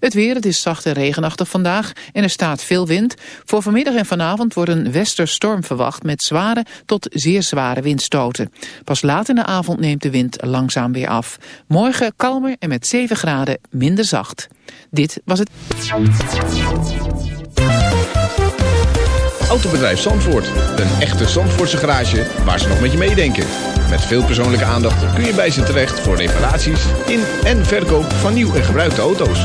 Het weer, het is zacht en regenachtig vandaag en er staat veel wind. Voor vanmiddag en vanavond wordt een westerstorm verwacht met zware tot zeer zware windstoten. Pas laat in de avond neemt de wind langzaam weer af. Morgen kalmer en met 7 graden minder zacht. Dit was het... Autobedrijf Zandvoort. Een echte Zandvoortse garage waar ze nog met je meedenken. Met veel persoonlijke aandacht kun je bij ze terecht voor reparaties in en verkoop van nieuw en gebruikte auto's.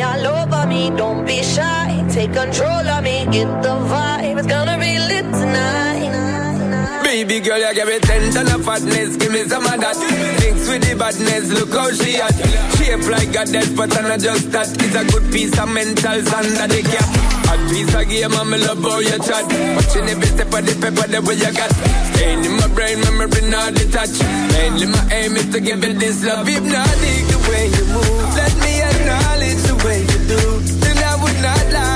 they all over me. Don't be shy, take control of me. Get the vibe, it's gonna be lit tonight. Baby girl, you give me ten ton of fatness, give me some of that. Mix with the badness, look how she at. Shape like a dead, but I'm not just that. It's a good piece of mental under the cap. A piece of game, I'm love how you chat. Watching every step of the paper, the way you got. Staying in my brain, memory not detached. Mainly my aim is to give it this love. Hypnotic the way you move. Not light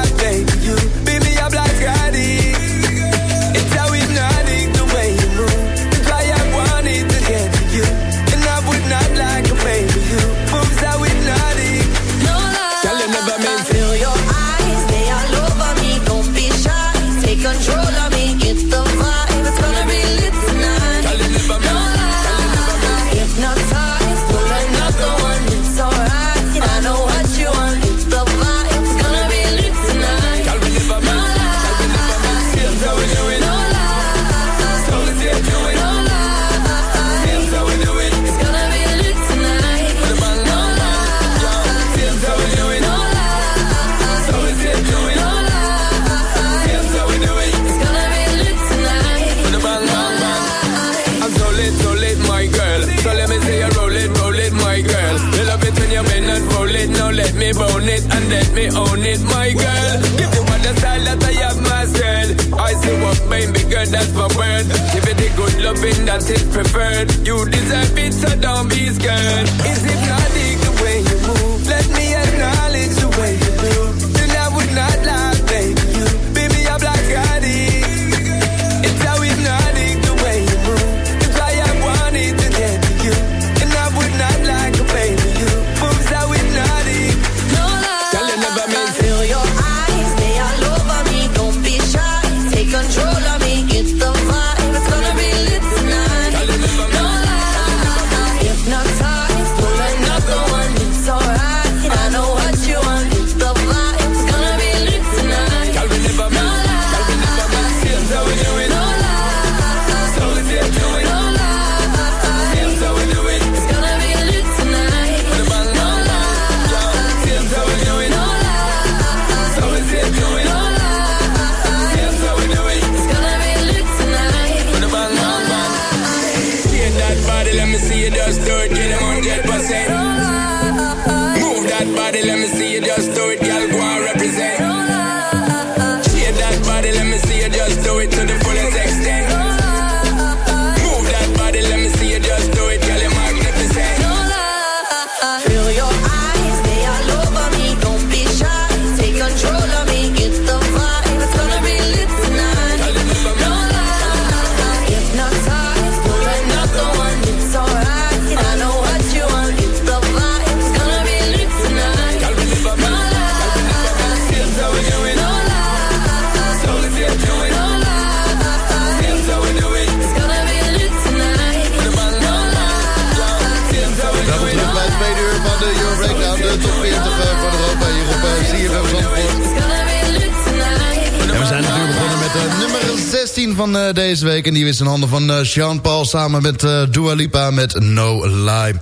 van eh, deze week. En die is in handen van uh, Jean-Paul samen met uh, Dua Lipa met No Lie.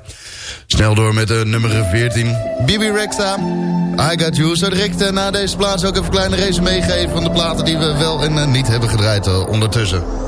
Snel door met nummer 14. Bibi Rexa, I Got You. Zo direct na deze plaats ook even een kleine resume meegeven... van de platen die we wel en niet hebben gedraaid ondertussen.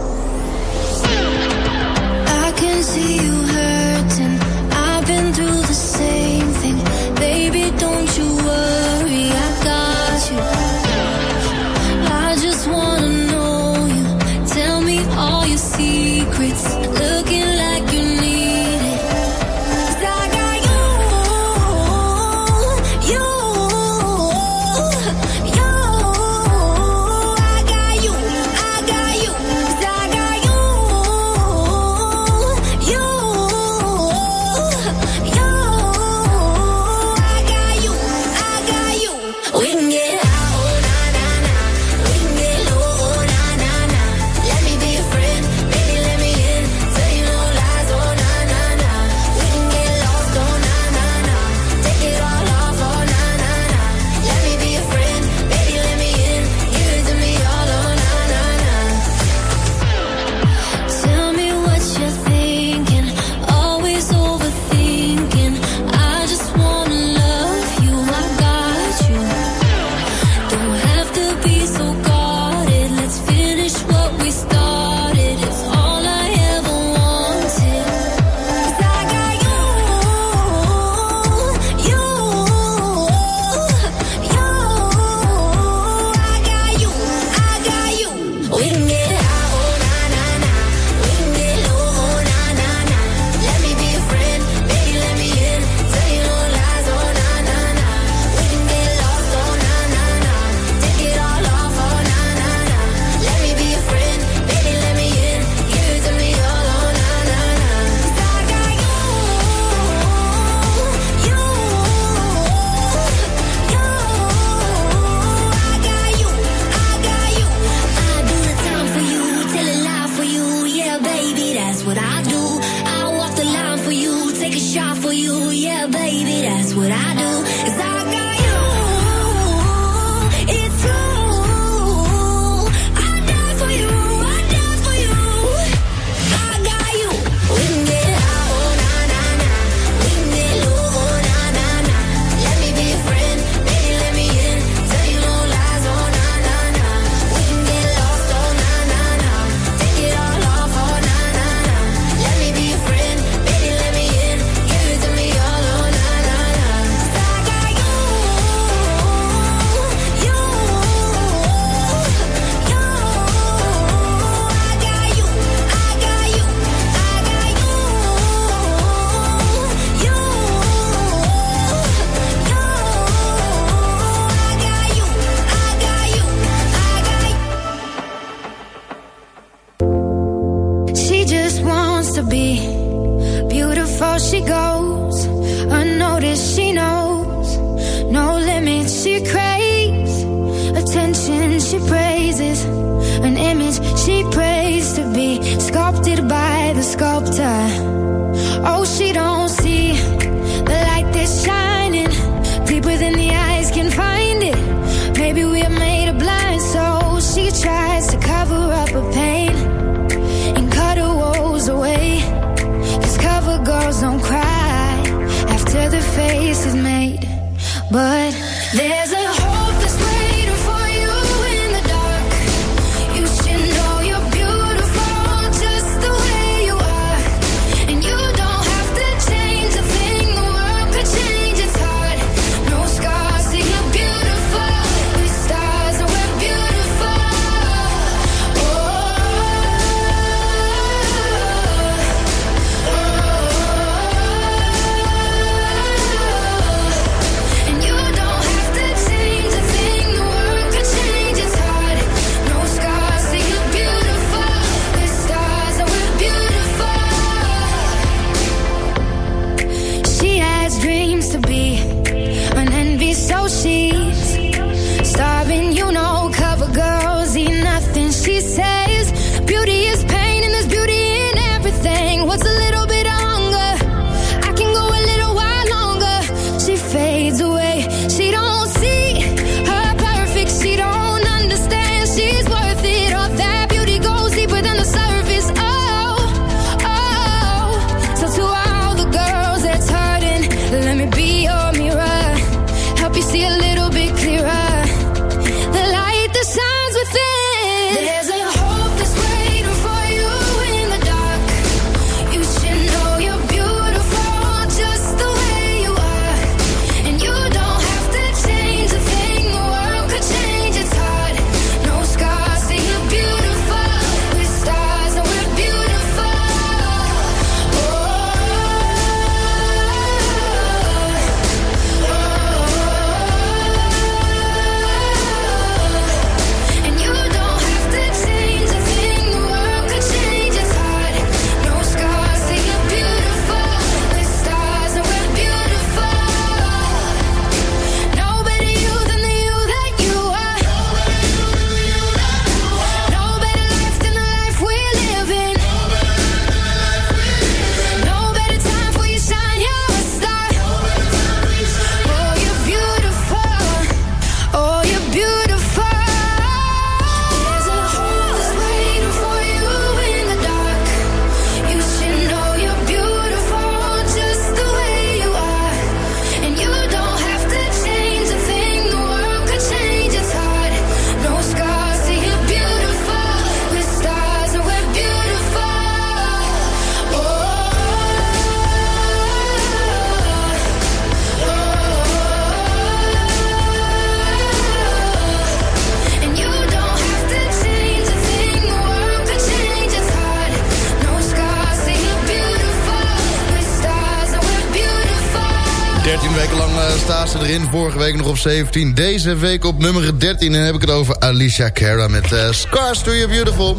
Ze erin. Vorige week nog op 17. Deze week op nummer 13. En heb ik het over Alicia Cara met uh, Scars to You Beautiful.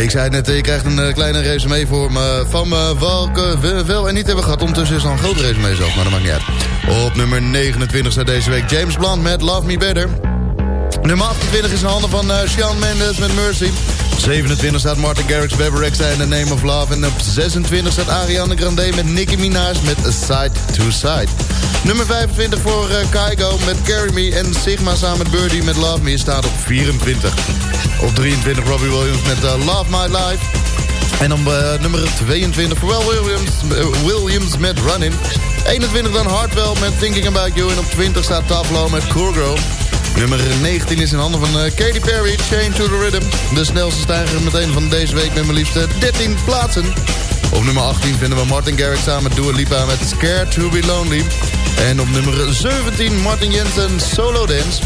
Ik zei het net, je krijgt een uh, kleine resume voor me, van me welke we wel en niet hebben gehad. Ondertussen is al een groot resume zelf, maar dat maakt niet uit. Op nummer 29 staat deze week James Blunt met Love Me Better. Nummer 28 is in handen van uh, Shawn Mendes met Mercy. 27 staat Martin Garrix, Beverrex in The Name of Love. En op 26 staat Ariana Grande met Nicki Minaj met Side to Side. Nummer 25 voor uh, Kygo met Carry Me. En Sigma samen met Birdie met Love Me staat op 24. Op 23 Robbie Williams met uh, Love My Life. En op uh, nummer 22 Pharrell Williams, Williams met Running. 21 dan Hartwell met Thinking About You. En op 20 staat Tavlo met Cool Girl. Nummer 19 is in handen van Katy Perry, Chain to the Rhythm. De snelste stijger meteen van deze week met maar liefst 13 plaatsen. Op nummer 18 vinden we Martin Garrix samen met Dua Lipa met Scared to be Lonely. En op nummer 17 Martin Jensen Solo Dance.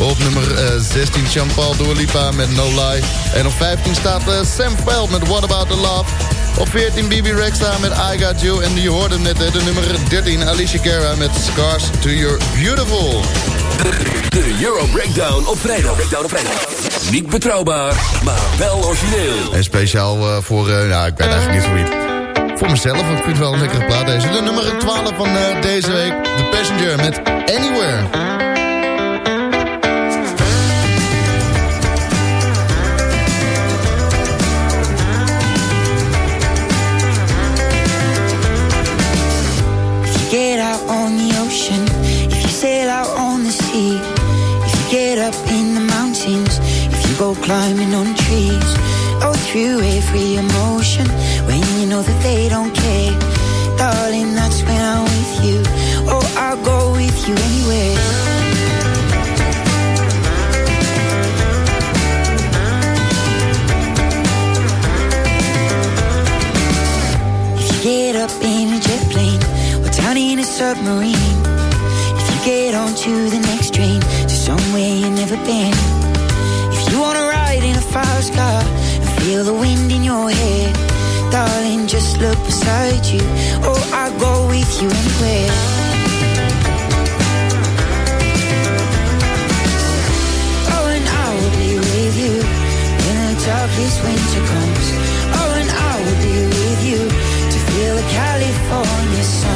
Op nummer uh, 16 Jean-Paul Dua Lipa met No Lie. En op 15 staat uh, Sam Veld met What About The Love. Op 14 BB Rexha met I Got You. En die hoorde net de nummer 13 Alicia Cara met Scars to Your Beautiful. De Euro Breakdown op vrijdag. Niet betrouwbaar, maar wel origineel. En speciaal uh, voor, uh, nou ik weet eigenlijk niet voor wie. Voor mezelf, ik vind het wel een lekkere plaat deze. De nummer 12 van uh, deze week. The Passenger met Anywhere. Go climbing on trees, go through every emotion when you know that they don't care. Darling, that's when I'm with you. Oh, I'll go with you anywhere. Get up in a jet plane or down in a submarine, if you get onto the next train to somewhere you've never been, fast car and feel the wind in your hair, darling, just look beside you. Oh, I'll go with you anywhere. Oh, and I will be with you when the darkest winter comes. Oh, and I will be with you to feel the California sun.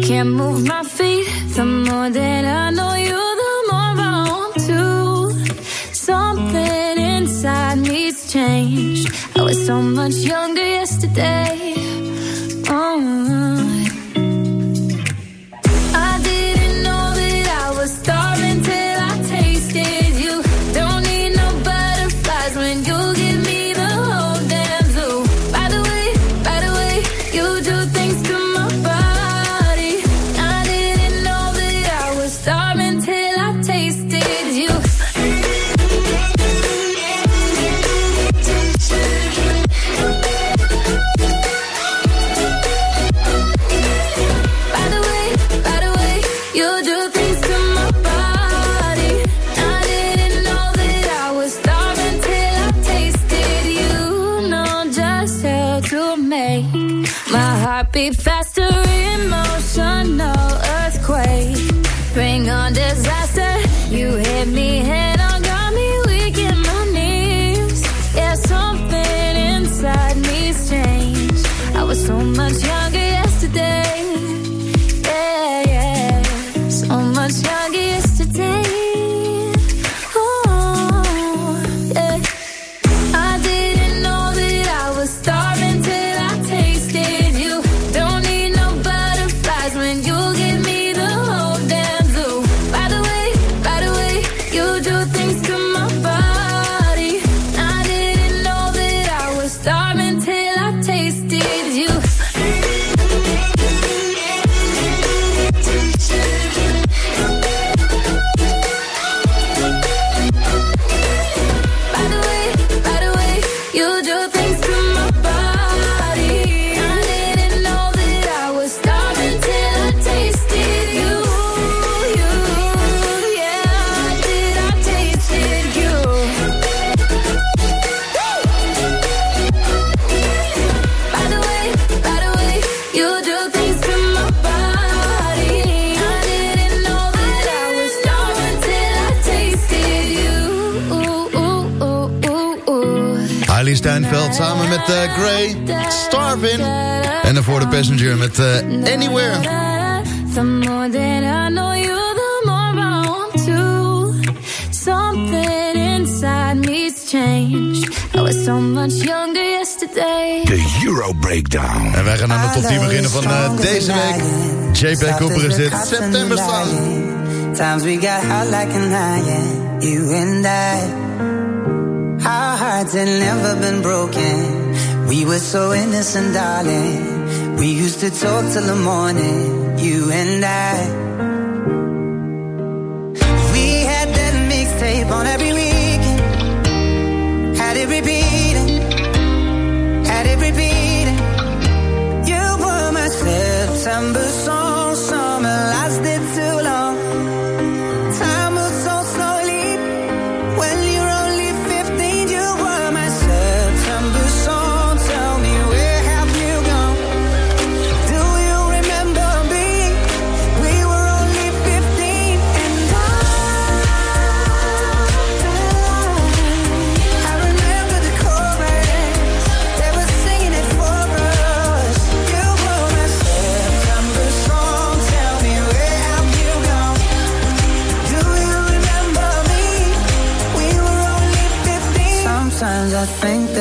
Can't move Kleinveld samen met uh, Gray, Starvin. En daarvoor de Passenger met uh, Anywhere. The more that I know you, the more I want to. Something inside me's changed. I was so much younger yesterday. the Euro Breakdown. En wij gaan aan de top 10 beginnen van eh, deze week. JP Cooper is dit, September Song. Times we got hot like an iron, you and I. hearts had never been broken. We were so innocent, darling. We used to talk till the morning, you and I. We had that mixtape on every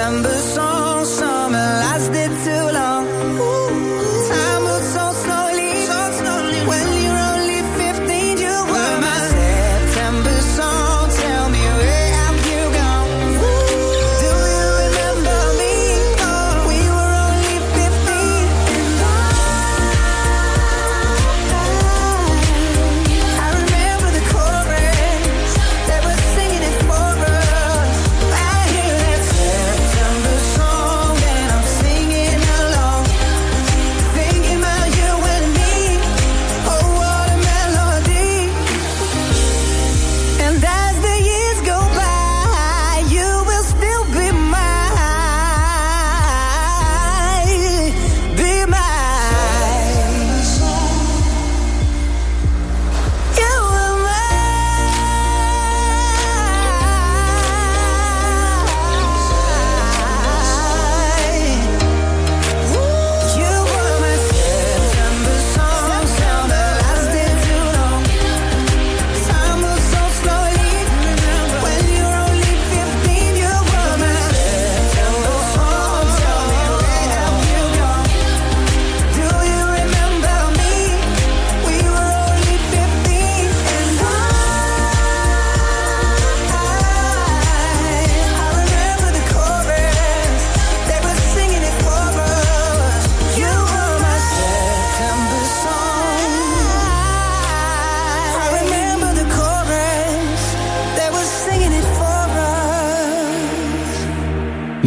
December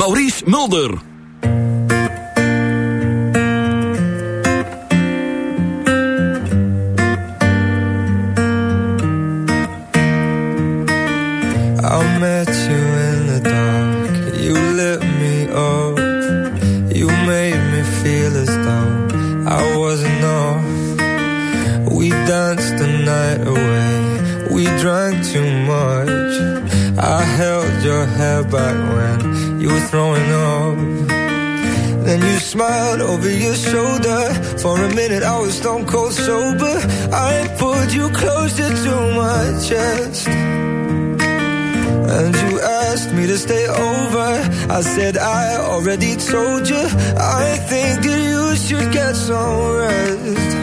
Maurice Mulder. stay over. I said I already told you. I think that you should get some rest.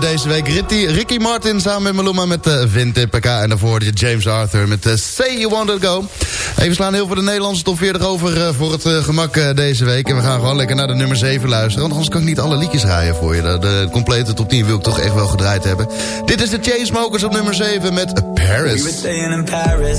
Deze week. Ricky, Ricky Martin samen met Maluma met uh. En daarvoor je James Arthur met eh, Say You Want To Go. Even slaan heel veel de Nederlandse top 40 over eh, voor het eh, gemak eh, deze week. En we gaan gewoon lekker naar de nummer 7 luisteren. Want anders kan ik niet alle liedjes rijden voor je. De, complete top 10 wil ik toch echt wel gedraaid hebben. Dit is de Chainsmokers op nummer 7 met We were Paris. in Paris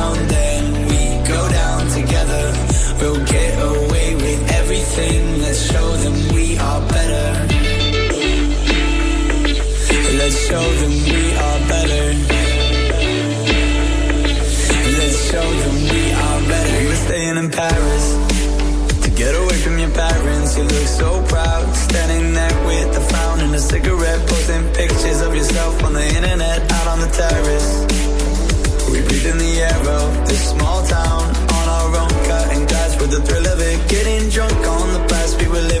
with. Let's show them we are better. Let's show them we are better. Let's show them we are better. We were staying in Paris to get away from your parents. You look so proud, standing there with a frown and a cigarette, posting pictures of yourself on the internet, out on the terrace. We breathe in the air of this small town with the thrill of it, getting drunk on the past we were living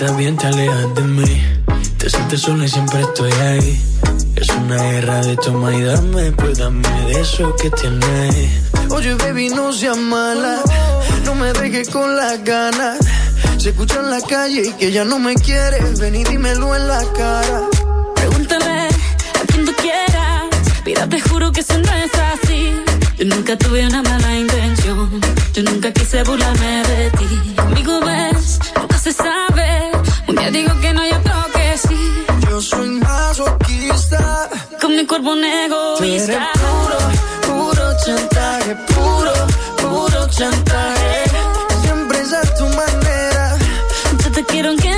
Estás bien te alejas de mí Te sientes sola y siempre estoy ahí Es una guerra de toma y dame Pues dame de eso que tienes Oye, baby, no seas mala. No me dejes con las ganas. Se escucha en la calle y que ya no me quieres. Ven y dímelo en la cara. Pregúntale a quien tú quieras. Mira, te juro que eso no es así. Yo nunca tuve una mala intención. Yo nunca quise burlarme de ti. Amigo, ves, se sabe. Un día digo que no, y otro que sí. Yo soy masoquista. Con mi cuerpo un egoísta. puro, puro chantaje. Puro, puro chantaje. Siempre es a tu manera. Yo te quiero aunque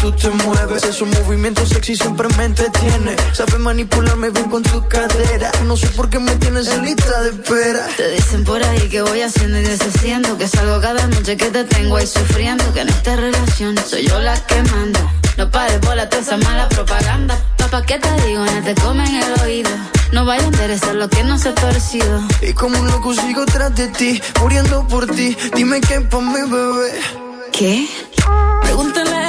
tú te mueves. Esos movimientos sexy siempre me entretiene. Sabes manipularme bien con tu cadera. No sé por qué me tienes en lista de espera. Te dicen por ahí que voy haciendo y deshaciendo. Que salgo cada noche que te tengo ahí sufriendo. Que en esta relación soy yo la que manda. No pares bola toda esa mala propaganda. Papá, ¿qué te digo? No te comen el oído. No vaya a interesar lo que no se ha torcido. Y como un loco sigo tras de ti, muriendo por ti. Dime qué pa' mi bebé. ¿Qué? Pregúntale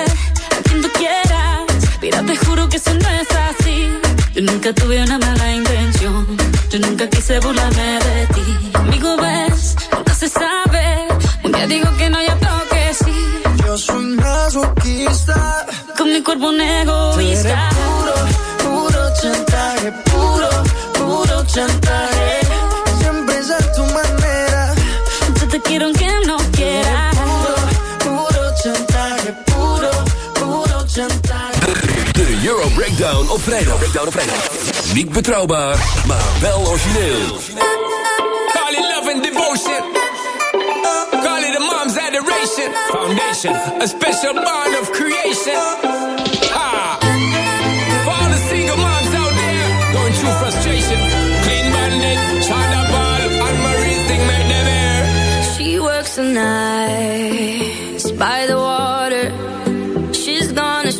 Mira, te juro que eso no es así. Yo nunca tuve una mala intención. Yo nunca quise burlarme de ti. Amigo, ves, nunca se sabe. Un día digo que no, y otro que sí. Yo soy masoquista. Con mi cuerpo un Tú eres egoísta. puro, Breakdown op vrijdag. Breakdown op vrijdag. Niet betrouwbaar, maar wel origineel. Call it love and devotion. Call it a mom's adoration. Foundation, a special bond of creation. Ah. For all the single moms out there going through frustration. Clean bandit, China ball, and Marie thing make them air. She works the nights by the water.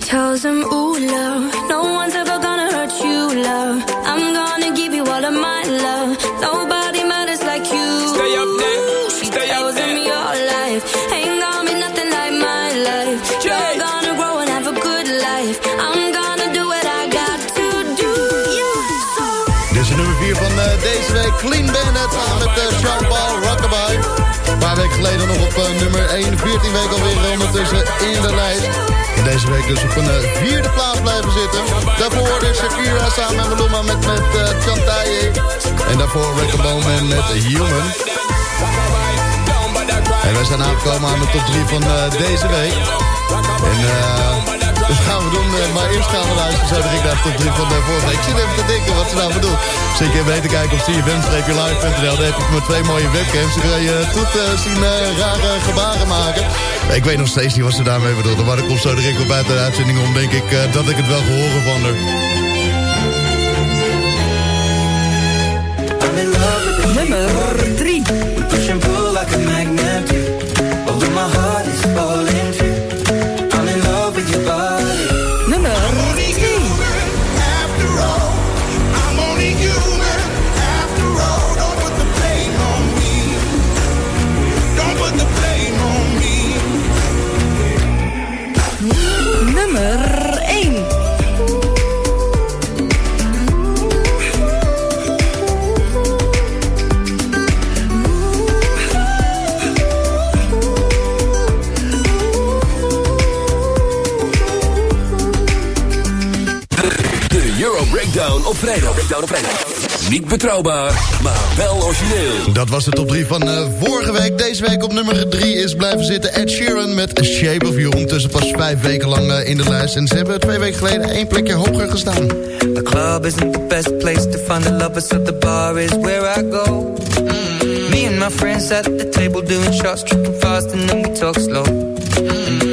tells him, Ooh, love, no one's ever gonna hurt you, love. I'm gonna give you all of my love. Nobody matters like you. Stay up there. She Stay up tells him there. your life ain't gonna be nothing like my life. You're gonna grow and have a good life. I'm gonna do what I got to do. So Dit is nummer 4 van eh, deze week. Clean Bandit samen met uh, Sean paar weken geleden nog op eh, nummer 1. 14 weken alweer ondertussen in de lijst. En deze week dus op een eh, vierde plaats blijven zitten. Daarvoor hoorde Shakira samen met Maluma met, met uh, Chantaye. En daarvoor Rick Bowman met Human. En wij zijn aangekomen aan de top 3 van deze week. En dat gaan we doen. eh, maar eerst gaan we luisteren. Zo ik naar de top 3 van de. Ik zit even te denken wat ze nou bedoelt. Zeker even te kijken op cfm-live.nl. Daar heb ik met twee mooie webcams. Dan kan je toet eh, zien eh, rare gebaren maken. Ik weet nog steeds niet wat ze daarmee bedoelde. Maar dat komt zo direct op uit de uitzending om. Denk ik eh, dat ik het wel gehoord van haar. Op vrijdag. Breakdown op vrijdag. Niet betrouwbaar, maar wel origineel. Dat was de top 3 van eh, vorige week. Deze week op nummer 3 is blijven zitten Ed Sheeran met Shape of You. Ondertussen pas vijf weken lang eh, in de lijst. En ze hebben twee weken geleden één plekje hoger gestaan. The club isn't the best place to find the lovers, so the bar is where I go. Me and my friends at the table doing shots, tripping fast, and then we talk slow.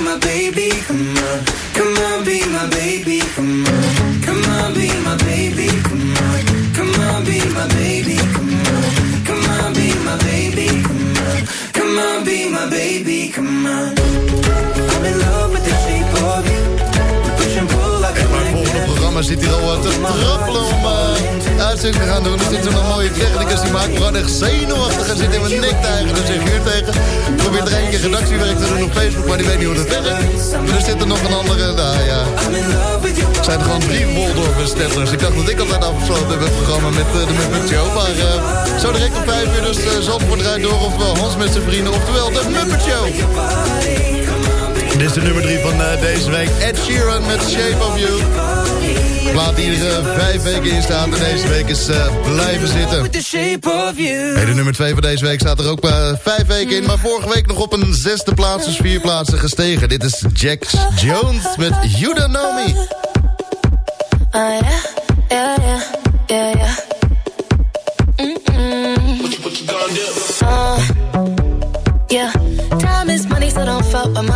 my baby. Come on. Programma zit hier al wat te trappelen om uh, uitzending te gaan doen. Er zit zo'n mooie technicus, die maakt gewoon echt zenuwachtig. En zit in mijn nek tegen, dus zeg hier tegen. Ik probeer er eentje redactiewerk te doen op Facebook, maar die weet niet hoe dat werkt. Maar er zit er nog een andere, nou ja. Er zijn er gewoon drie Waldorf-stetters. Ik dacht dat ik altijd afgesloten heb het programma met uh, de Muppet Show. Maar uh, zo direct om vijf uur dus uh, Zandvoort draait door. Ofwel Hans met zijn vrienden, oftewel de Muppet Show. Dit is de nummer 3 van uh, deze week. Ed Sheeran met Shape of You. Plaat die er uh, vijf weken in staat. En deze week is uh, blijven zitten. Hey, de nummer 2 van deze week staat er ook uh, vijf weken in. Maar vorige week nog op een zesde plaats. Dus vier plaatsen gestegen. Dit is Jax Jones met You Don't Know Me. Oh yeah, yeah, yeah, yeah, yeah. Mm-mm. What you, what you gonna do? Uh, yeah, time is money, so don't fuck with.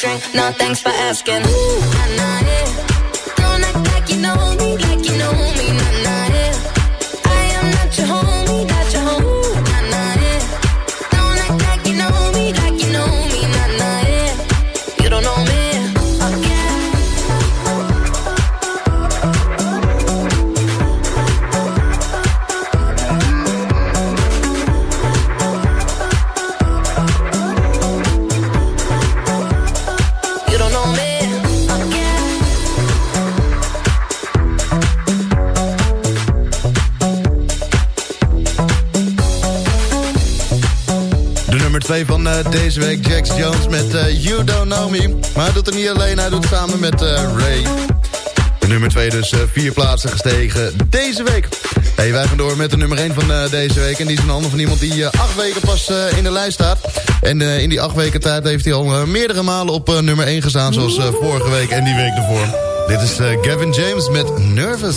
Drink? Nah, thanks for asking. Ooh, nah, nah, nummer 2 van eh, deze week, Jax Jones met eh, You Don't Know Me. Maar hij doet het niet alleen, hij doet het samen met eh, Ray. Nummer 2 dus vier plaatsen gestegen deze week. Hey, wij gaan door met de nummer 1 van deze week. En die is in handen van iemand die eh, acht weken pas in de lijst staat. En in die acht weken tijd heeft hij al meerdere malen op nummer 1 gestaan. Zoals vorige week en die week ervoor. Dit is Gavin James met Nervous.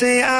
say I